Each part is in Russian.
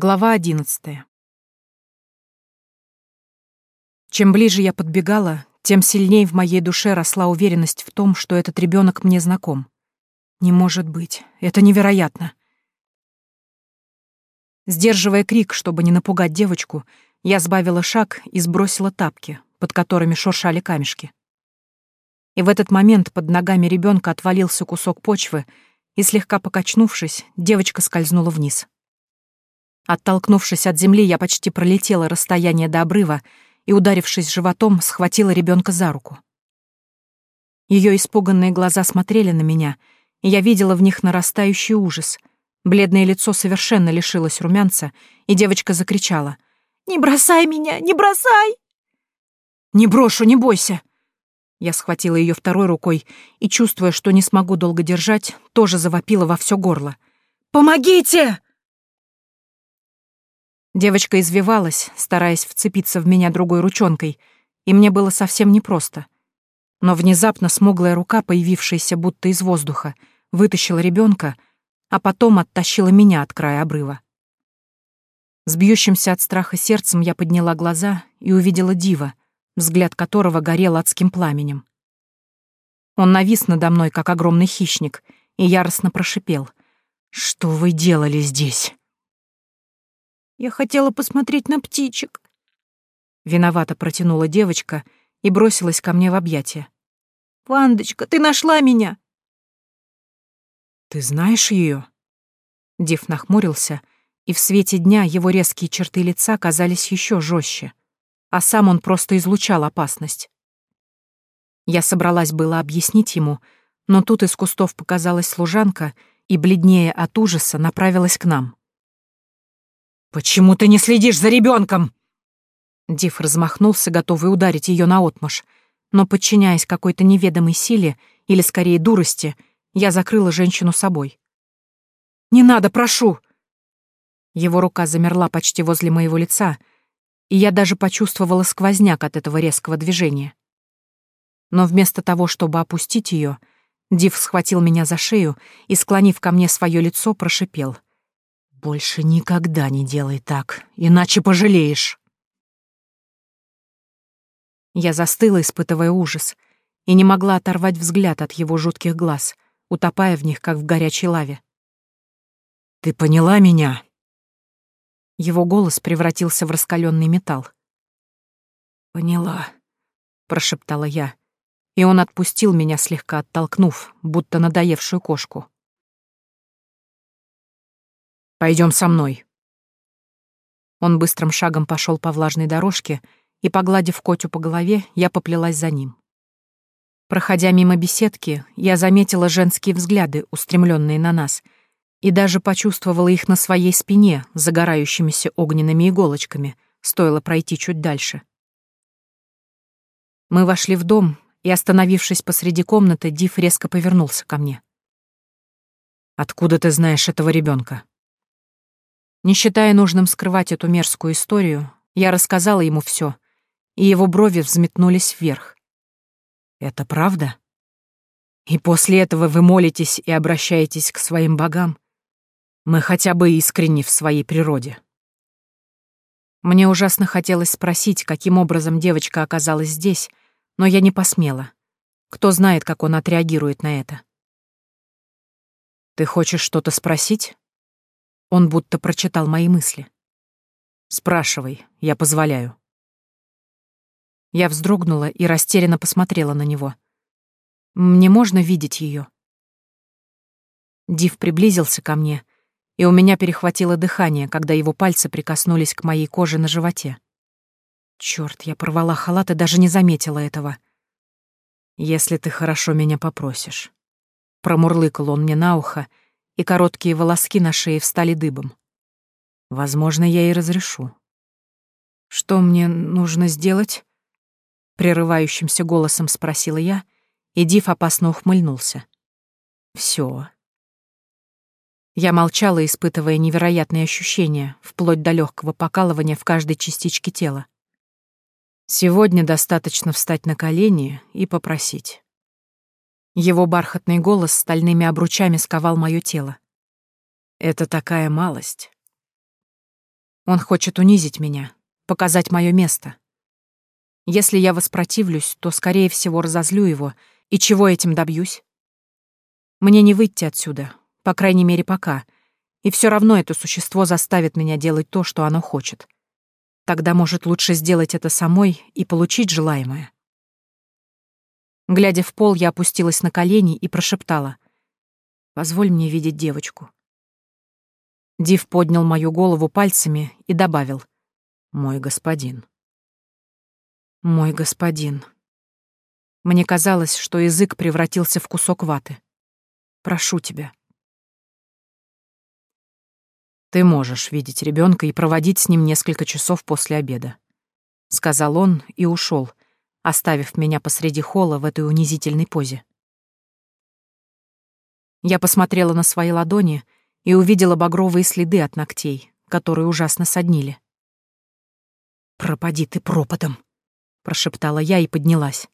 Глава одиннадцатая. Чем ближе я подбегала, тем сильнее в моей душе росла уверенность в том, что этот ребенок мне знаком. Не может быть, это невероятно. Сдерживая крик, чтобы не напугать девочку, я сбавила шаг и сбросила тапки, под которыми шуршали камешки. И в этот момент под ногами ребенка отвалился кусок почвы, и, слегка покачнувшись, девочка скользнула вниз. Оттолкнувшись от земли, я почти пролетела расстояние до обрыва и, ударившись животом, схватила ребенка за руку. Ее испуганные глаза смотрели на меня, и я видела в них нарастающий ужас. Бледное лицо совершенно лишилось румянца, и девочка закричала. «Не бросай меня! Не бросай!» «Не брошу, не бойся!» Я схватила ее второй рукой и, чувствуя, что не смогу долго держать, тоже завопила во все горло. «Помогите!» Девочка извивалась, стараясь вцепиться в меня другой ручонкой, и мне было совсем непросто. Но внезапно смуглая рука, появившаяся будто из воздуха, вытащила ребенка, а потом оттащила меня от края обрыва. С бьющимся от страха сердцем я подняла глаза и увидела Дива, взгляд которого горел адским пламенем. Он навис надо мной, как огромный хищник, и яростно прошипел. «Что вы делали здесь?» Я хотела посмотреть на птичек. Виновато протянула девочка и бросилась ко мне в объятия. «Вандочка, ты нашла меня!» «Ты знаешь ее? Див нахмурился, и в свете дня его резкие черты лица казались еще жестче, а сам он просто излучал опасность. Я собралась было объяснить ему, но тут из кустов показалась служанка и, бледнее от ужаса, направилась к нам. «Почему ты не следишь за ребенком? Див размахнулся, готовый ударить ее наотмашь, но, подчиняясь какой-то неведомой силе, или скорее дурости, я закрыла женщину собой. «Не надо, прошу!» Его рука замерла почти возле моего лица, и я даже почувствовала сквозняк от этого резкого движения. Но вместо того, чтобы опустить ее, Див схватил меня за шею и, склонив ко мне свое лицо, прошипел — «Больше никогда не делай так, иначе пожалеешь». Я застыла, испытывая ужас, и не могла оторвать взгляд от его жутких глаз, утопая в них, как в горячей лаве. «Ты поняла меня?» Его голос превратился в раскаленный металл. «Поняла», — прошептала я, и он отпустил меня, слегка оттолкнув, будто надоевшую кошку. Пойдем со мной». Он быстрым шагом пошел по влажной дорожке, и, погладив Котю по голове, я поплелась за ним. Проходя мимо беседки, я заметила женские взгляды, устремленные на нас, и даже почувствовала их на своей спине, загорающимися огненными иголочками, стоило пройти чуть дальше. Мы вошли в дом, и, остановившись посреди комнаты, Див резко повернулся ко мне. «Откуда ты знаешь этого ребенка? Не считая нужным скрывать эту мерзкую историю, я рассказала ему все, и его брови взметнулись вверх. «Это правда? И после этого вы молитесь и обращаетесь к своим богам? Мы хотя бы искренни в своей природе». Мне ужасно хотелось спросить, каким образом девочка оказалась здесь, но я не посмела. Кто знает, как он отреагирует на это. «Ты хочешь что-то спросить?» Он будто прочитал мои мысли. «Спрашивай, я позволяю». Я вздрогнула и растерянно посмотрела на него. «Мне можно видеть ее? Див приблизился ко мне, и у меня перехватило дыхание, когда его пальцы прикоснулись к моей коже на животе. Черт, я порвала халат и даже не заметила этого. «Если ты хорошо меня попросишь». Промурлыкал он мне на ухо, и короткие волоски на шее встали дыбом. Возможно, я и разрешу. «Что мне нужно сделать?» Прерывающимся голосом спросила я, и Див опасно ухмыльнулся. «Всё». Я молчала, испытывая невероятные ощущения, вплоть до легкого покалывания в каждой частичке тела. Сегодня достаточно встать на колени и попросить. Его бархатный голос стальными обручами сковал мое тело. «Это такая малость». Он хочет унизить меня, показать мое место. Если я воспротивлюсь, то, скорее всего, разозлю его, и чего этим добьюсь? Мне не выйти отсюда, по крайней мере, пока, и все равно это существо заставит меня делать то, что оно хочет. Тогда, может, лучше сделать это самой и получить желаемое. Глядя в пол, я опустилась на колени и прошептала. «Позволь мне видеть девочку». Див поднял мою голову пальцами и добавил. «Мой господин». «Мой господин». Мне казалось, что язык превратился в кусок ваты. «Прошу тебя». «Ты можешь видеть ребенка и проводить с ним несколько часов после обеда», — сказал он и ушел, оставив меня посреди холла в этой унизительной позе. Я посмотрела на свои ладони и увидела багровые следы от ногтей, которые ужасно соднили. «Пропади ты пропадом!» — прошептала я и поднялась.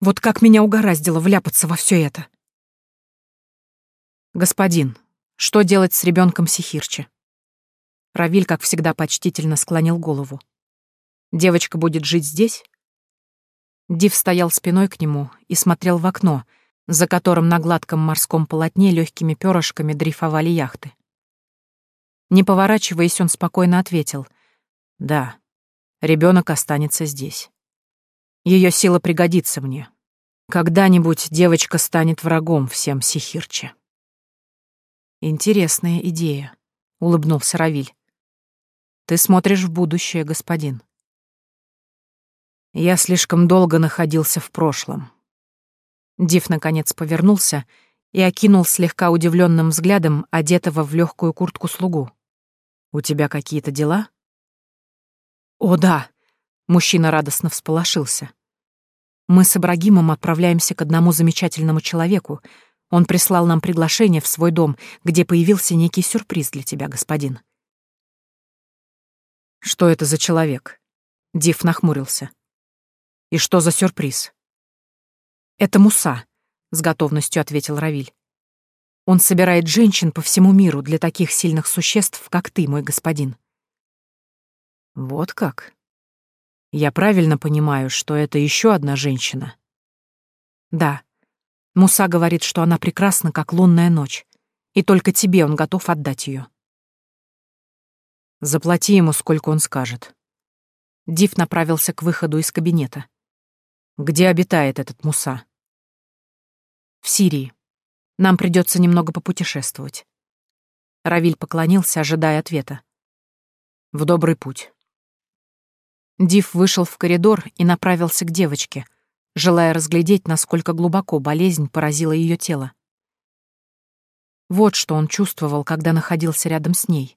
«Вот как меня угораздило вляпаться во все это!» «Господин, что делать с ребенком Сихирчи?» Равиль, как всегда, почтительно склонил голову. «Девочка будет жить здесь?» Див стоял спиной к нему и смотрел в окно, за которым на гладком морском полотне легкими перышками дрейфовали яхты. Не поворачиваясь, он спокойно ответил. «Да, ребенок останется здесь. Ее сила пригодится мне. Когда-нибудь девочка станет врагом всем Сихирче». «Интересная идея», — улыбнулся Равиль. «Ты смотришь в будущее, господин». Я слишком долго находился в прошлом. Див наконец повернулся и окинул слегка удивленным взглядом одетого в легкую куртку слугу. «У тебя какие-то дела?» «О, да!» — мужчина радостно всполошился. «Мы с Ибрагимом отправляемся к одному замечательному человеку. Он прислал нам приглашение в свой дом, где появился некий сюрприз для тебя, господин». «Что это за человек?» Див нахмурился. И что за сюрприз? Это Муса, с готовностью ответил Равиль. Он собирает женщин по всему миру для таких сильных существ, как ты, мой господин. Вот как? Я правильно понимаю, что это еще одна женщина? Да. Муса говорит, что она прекрасна, как лунная ночь, и только тебе он готов отдать ее. Заплати ему, сколько он скажет. Див направился к выходу из кабинета. Где обитает этот Муса? В Сирии. Нам придется немного попутешествовать. Равиль поклонился, ожидая ответа. В добрый путь. Див вышел в коридор и направился к девочке, желая разглядеть, насколько глубоко болезнь поразила ее тело. Вот что он чувствовал, когда находился рядом с ней.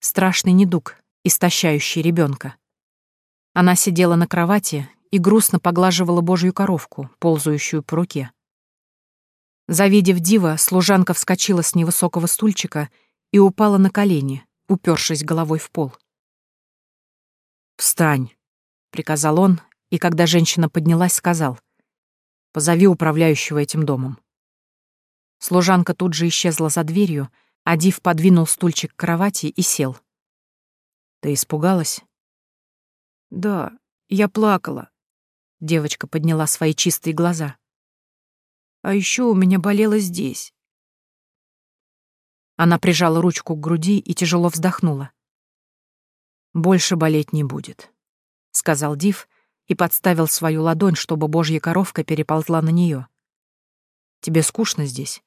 Страшный недуг, истощающий ребенка. Она сидела на кровати и грустно поглаживала божью коровку, ползающую по руке. Завидев дива, служанка вскочила с невысокого стульчика и упала на колени, упершись головой в пол. «Встань», — приказал он, и когда женщина поднялась, сказал, «Позови управляющего этим домом». Служанка тут же исчезла за дверью, а Див подвинул стульчик к кровати и сел. «Ты испугалась?» «Да, я плакала. Девочка подняла свои чистые глаза. А еще у меня болело здесь. Она прижала ручку к груди и тяжело вздохнула. «Больше болеть не будет», — сказал Див и подставил свою ладонь, чтобы божья коровка переползла на нее. «Тебе скучно здесь?»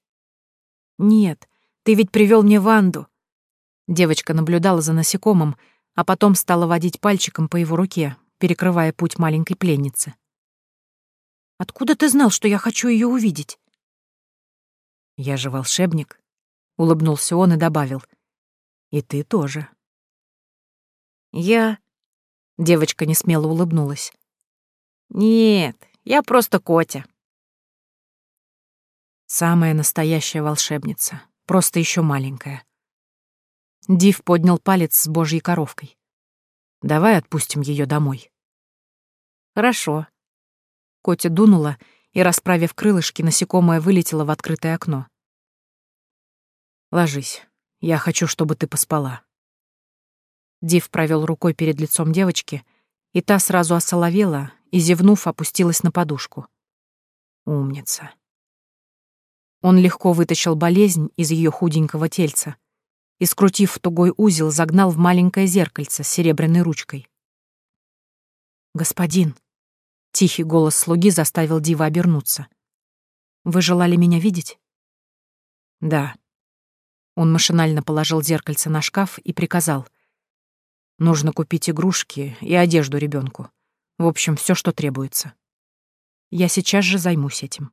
«Нет, ты ведь привел мне Ванду». Девочка наблюдала за насекомым, а потом стала водить пальчиком по его руке, перекрывая путь маленькой пленницы. Откуда ты знал, что я хочу ее увидеть?» «Я же волшебник», — улыбнулся он и добавил. «И ты тоже». «Я...» — девочка несмело улыбнулась. «Нет, я просто Котя». Самая настоящая волшебница, просто еще маленькая. Див поднял палец с божьей коровкой. «Давай отпустим ее домой». «Хорошо», Котя дунула, и, расправив крылышки, насекомое вылетело в открытое окно. «Ложись. Я хочу, чтобы ты поспала». Див провел рукой перед лицом девочки, и та сразу осоловела и, зевнув, опустилась на подушку. Умница. Он легко вытащил болезнь из ее худенького тельца и, скрутив тугой узел, загнал в маленькое зеркальце с серебряной ручкой. «Господин», — тихий голос слуги заставил Дива обернуться. «Вы желали меня видеть?» «Да». Он машинально положил зеркальце на шкаф и приказал. «Нужно купить игрушки и одежду ребенку. В общем, все, что требуется. Я сейчас же займусь этим».